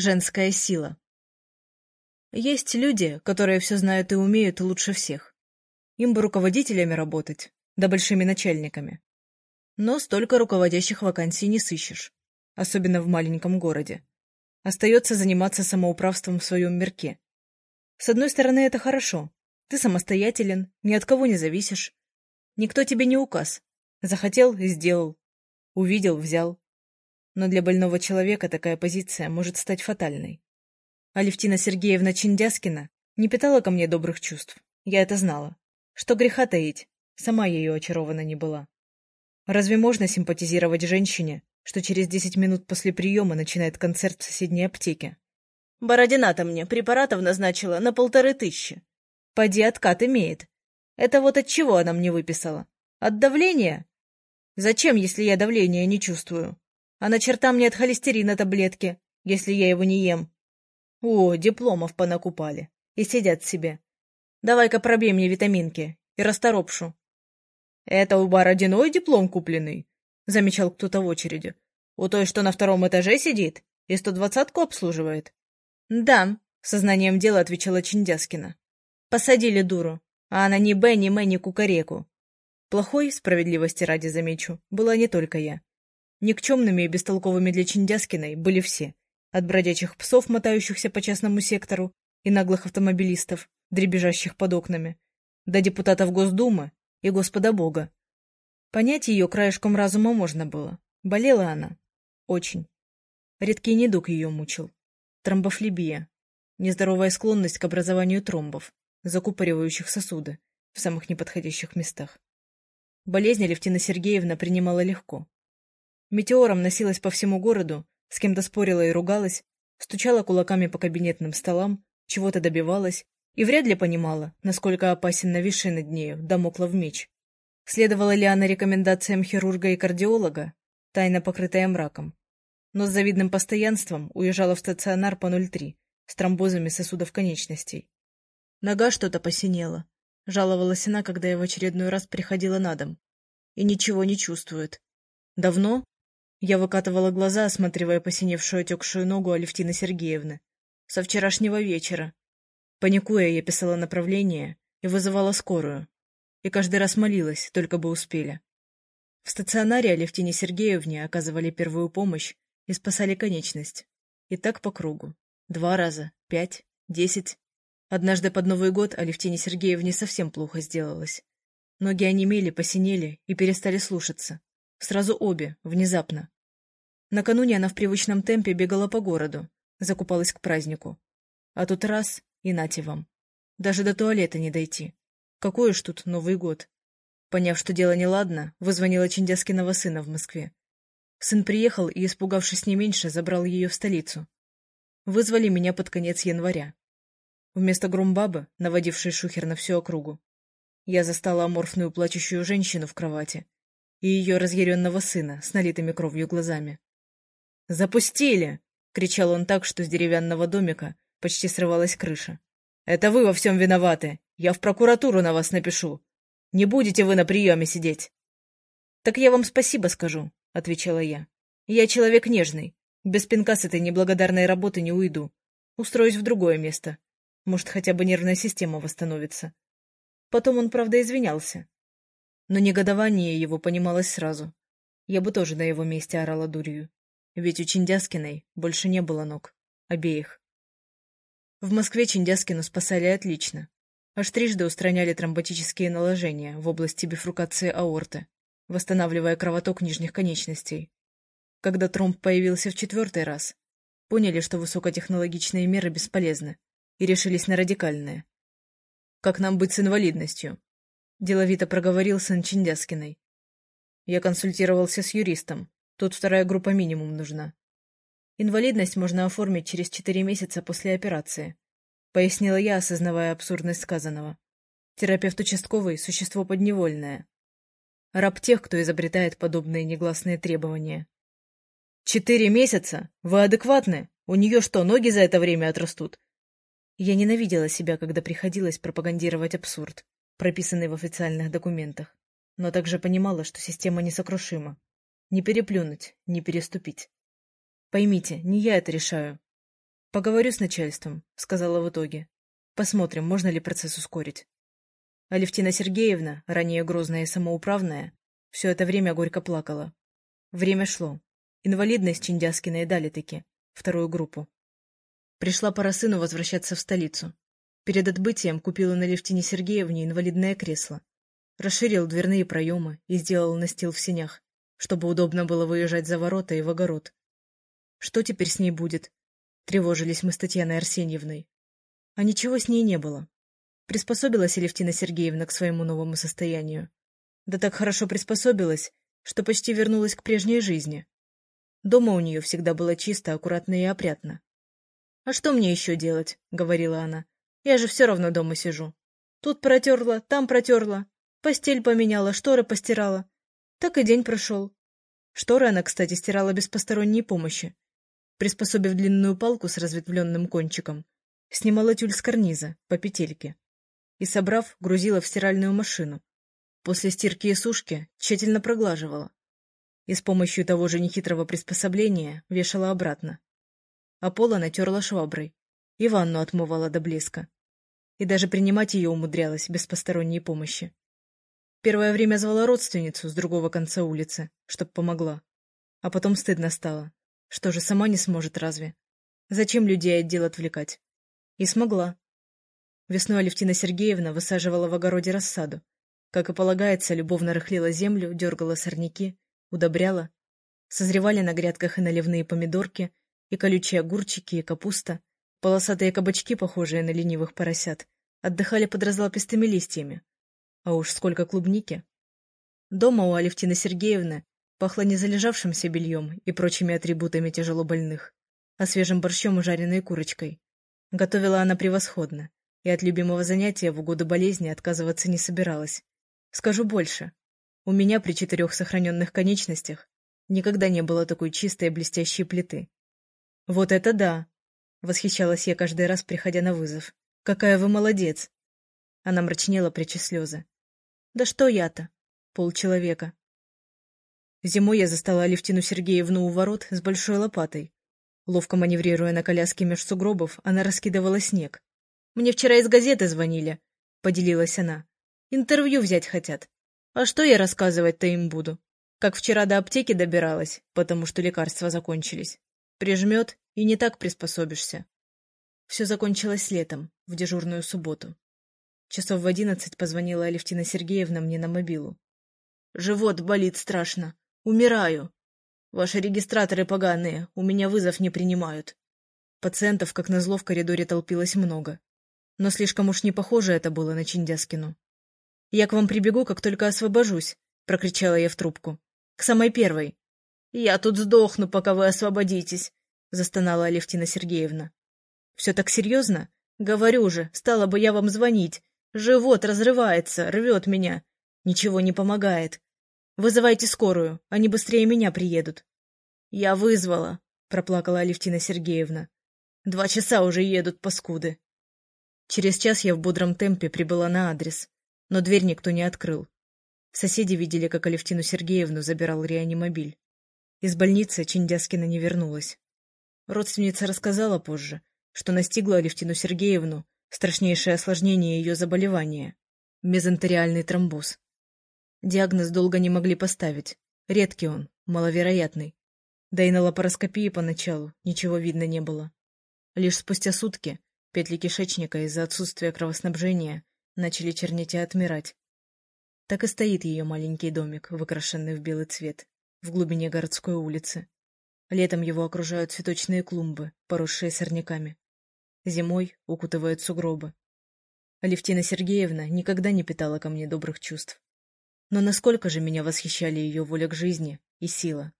Женская сила. Есть люди, которые все знают и умеют лучше всех. Им бы руководителями работать, да большими начальниками. Но столько руководящих вакансий не сыщешь, особенно в маленьком городе. Остается заниматься самоуправством в своем мирке. С одной стороны, это хорошо. Ты самостоятелен, ни от кого не зависишь. Никто тебе не указ. Захотел — сделал. Увидел — взял но для больного человека такая позиция может стать фатальной. Алевтина Сергеевна Чиндяскина не питала ко мне добрых чувств. Я это знала. Что греха таить, сама ее очарована не была. Разве можно симпатизировать женщине, что через десять минут после приема начинает концерт в соседней аптеке? Бородина-то мне препаратов назначила на полторы тысячи. Поди откат имеет. Это вот от чего она мне выписала? От давления? Зачем, если я давления не чувствую? А на черта мне от холестерина таблетки, если я его не ем. О, дипломов понакупали. И сидят себе. Давай-ка пробей мне витаминки и расторопшу. Это у Бородиной диплом купленный, замечал кто-то в очереди. У той, что на втором этаже сидит и сто двадцатку обслуживает. Да, сознанием дела отвечала Чиндяскина. Посадили дуру, а она ни Б, ни М, ни кукареку. Плохой, справедливости ради замечу, была не только я. Никчемными и бестолковыми для Чиндяскиной были все. От бродячих псов, мотающихся по частному сектору, и наглых автомобилистов, дребезжащих под окнами, до депутатов Госдумы и Господа Бога. Понять ее краешком разума можно было. Болела она. Очень. Редкий недуг ее мучил. Тромбофлебия. Нездоровая склонность к образованию тромбов, закупоривающих сосуды в самых неподходящих местах. Болезнь Алевтина Сергеевна принимала легко. Метеором носилась по всему городу, с кем-то спорила и ругалась, стучала кулаками по кабинетным столам, чего-то добивалась и вряд ли понимала, насколько опасен нависший над нею домоклов меч. Следовала ли она рекомендациям хирурга и кардиолога, тайно покрытая мраком. Но с завидным постоянством уезжала в стационар по 03 с тромбозами сосудов конечностей. Нога что-то посинела. Жаловалась она, когда я в очередной раз приходила на дом. И ничего не чувствует. Давно? Я выкатывала глаза, осматривая посиневшую отекшую ногу Алевтины Сергеевны. Со вчерашнего вечера. Паникуя, я писала направление и вызывала скорую. И каждый раз молилась, только бы успели. В стационаре Алевтине Сергеевне оказывали первую помощь и спасали конечность. И так по кругу. Два раза, пять, десять. Однажды под Новый год Алевтине Сергеевне совсем плохо сделалось. Ноги онемели, посинели и перестали слушаться. Сразу обе, внезапно. Накануне она в привычном темпе бегала по городу, закупалась к празднику. А тут раз — и нате вам. Даже до туалета не дойти. Какой уж тут Новый год. Поняв, что дело неладно, вызвонила Чиндяскиного сына в Москве. Сын приехал и, испугавшись не меньше, забрал ее в столицу. Вызвали меня под конец января. Вместо громбабы, наводившей шухер на всю округу, я застала аморфную плачущую женщину в кровати и ее разъяренного сына с налитыми кровью глазами. «Запустили!» — кричал он так, что с деревянного домика почти срывалась крыша. «Это вы во всем виноваты! Я в прокуратуру на вас напишу! Не будете вы на приеме сидеть!» «Так я вам спасибо скажу», — отвечала я. «Я человек нежный. Без пинка с этой неблагодарной работы не уйду. Устроюсь в другое место. Может, хотя бы нервная система восстановится». Потом он, правда, извинялся. Но негодование его понималось сразу. Я бы тоже на его месте орала дурью. Ведь у Чиндяскиной больше не было ног. Обеих. В Москве Чиндяскину спасали отлично. Аж трижды устраняли тромботические наложения в области бифрукации аорты, восстанавливая кровоток нижних конечностей. Когда тромб появился в четвертый раз, поняли, что высокотехнологичные меры бесполезны, и решились на радикальные. Как нам быть с инвалидностью? — деловито проговорил сын Чиндяскиной. Я консультировался с юристом. Тут вторая группа минимум нужна. Инвалидность можно оформить через четыре месяца после операции, — пояснила я, осознавая абсурдность сказанного. Терапевт участковый — существо подневольное. Раб тех, кто изобретает подобные негласные требования. «Четыре месяца? Вы адекватны? У нее что, ноги за это время отрастут?» Я ненавидела себя, когда приходилось пропагандировать абсурд прописанный в официальных документах, но также понимала, что система несокрушима. Не переплюнуть, не переступить. Поймите, не я это решаю. Поговорю с начальством, сказала в итоге. Посмотрим, можно ли процесс ускорить. Алевтина Сергеевна, ранее грозная и самоуправная, все это время горько плакала. Время шло. Инвалидность Чиндяскиной дали-таки, вторую группу. Пришла пора сыну возвращаться в столицу. Перед отбытием купила на Левтине Сергеевне инвалидное кресло. Расширил дверные проемы и сделал настил в сенях, чтобы удобно было выезжать за ворота и в огород. Что теперь с ней будет? Тревожились мы с Татьяной Арсеньевной. А ничего с ней не было. Приспособилась Алевтина Сергеевна к своему новому состоянию. Да так хорошо приспособилась, что почти вернулась к прежней жизни. Дома у нее всегда было чисто, аккуратно и опрятно. «А что мне еще делать?» — говорила она. «Я же все равно дома сижу. Тут протерла, там протерла, постель поменяла, шторы постирала. Так и день прошел. Шторы она, кстати, стирала без посторонней помощи. Приспособив длинную палку с разветвленным кончиком, снимала тюль с карниза, по петельке. И, собрав, грузила в стиральную машину, После стирки и сушки тщательно проглаживала. И с помощью того же нехитрого приспособления вешала обратно. А пола натерла шваброй. И ванну отмывала до блеска. И даже принимать ее умудрялась без посторонней помощи. Первое время звала родственницу с другого конца улицы, чтоб помогла. А потом стыдно стало. Что же, сама не сможет разве? Зачем людей от дел отвлекать? И смогла. Весной Алевтина Сергеевна высаживала в огороде рассаду, как и полагается, любовно рыхлила землю, дергала сорняки, удобряла. Созревали на грядках и наливные помидорки, и колючие огурчики, и капуста. Полосатые кабачки, похожие на ленивых поросят, отдыхали под разлапистыми листьями. А уж сколько клубники. Дома у Алевтины Сергеевны пахло не залежавшимся бельем и прочими атрибутами тяжелобольных, а свежим борщом и жареной курочкой. Готовила она превосходно, и от любимого занятия в угоду болезни отказываться не собиралась. Скажу больше. У меня при четырех сохраненных конечностях никогда не было такой чистой блестящей плиты. Вот это да! Восхищалась я каждый раз, приходя на вызов. Какая вы молодец! Она мрачнела, пряча слезы. Да что я-то? Полчеловека. Зимой я застала Алевтину Сергеевну у ворот с большой лопатой. Ловко маневрируя на коляске меж сугробов, она раскидывала снег. «Мне вчера из газеты звонили», — поделилась она. Интервью взять хотят. А что я рассказывать-то им буду? Как вчера до аптеки добиралась, потому что лекарства закончились. Прижмет, и не так приспособишься. Все закончилось летом, в дежурную субботу. Часов в одиннадцать позвонила Алевтина Сергеевна мне на мобилу. «Живот болит страшно. Умираю. Ваши регистраторы поганые, у меня вызов не принимают». Пациентов, как назло, в коридоре толпилось много. Но слишком уж не похоже это было на Чиндяскину. «Я к вам прибегу, как только освобожусь», — прокричала я в трубку. «К самой первой». «Я тут сдохну, пока вы освободитесь», — застонала Алевтина Сергеевна. «Все так серьезно? Говорю же, стала бы я вам звонить. Живот разрывается, рвет меня. Ничего не помогает. Вызывайте скорую, они быстрее меня приедут». «Я вызвала», — проплакала Алевтина Сергеевна. «Два часа уже едут паскуды». Через час я в бодром темпе прибыла на адрес но дверь никто не открыл. Соседи видели, как Алевтину Сергеевну забирал реанимобиль. Из больницы Чиндяскина не вернулась. Родственница рассказала позже, что настигла Алевтину Сергеевну страшнейшее осложнение ее заболевания – мезентериальный тромбоз. Диагноз долго не могли поставить. Редкий он, маловероятный. Да и на лапароскопии поначалу ничего видно не было. Лишь спустя сутки петли кишечника из-за отсутствия кровоснабжения начали чернеть и отмирать. Так и стоит ее маленький домик, выкрашенный в белый цвет, в глубине городской улицы. Летом его окружают цветочные клумбы, поросшие сорняками. Зимой укутывают сугробы. Алевтина Сергеевна никогда не питала ко мне добрых чувств. Но насколько же меня восхищали ее воля к жизни и сила.